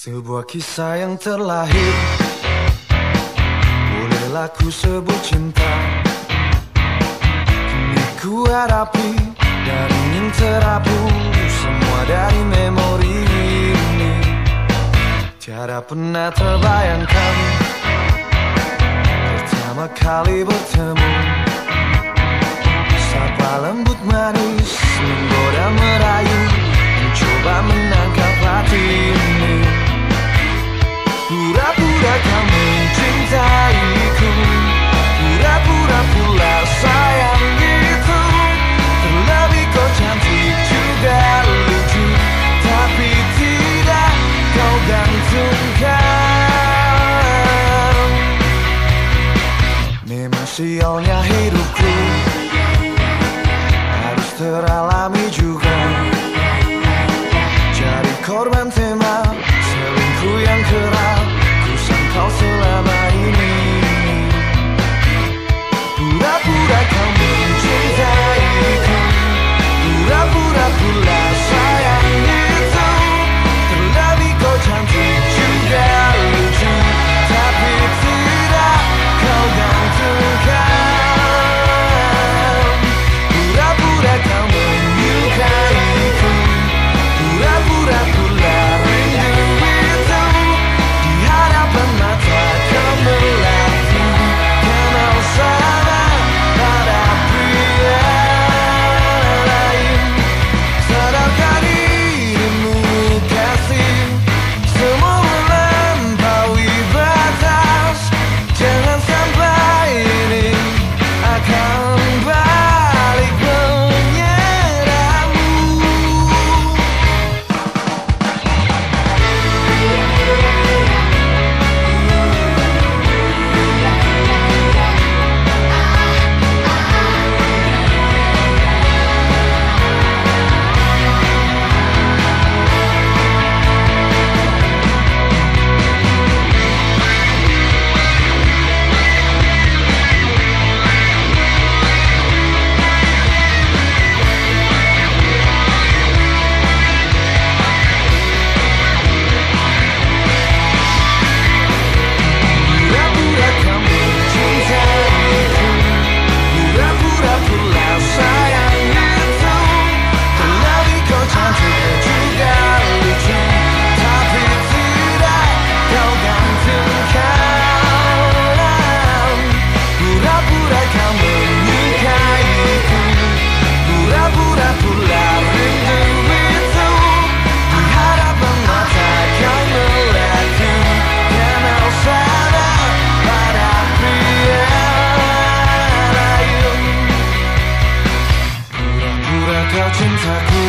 Sebuah kisah yang terlahir. Bolehlah ku sebut cinta. Kini ku hadapi Dan ingin terhapus Semua dari memori ini. Tiada pernah terbayangkan Pertama kali bertemu Pura-pura kau mencintaiku Pura-pura pula sayang itu. Terlebih kau cantik juga lucu. Tapi tidak kau gantungkan. Memang sialnya hidupku. Harus teralami juga. I've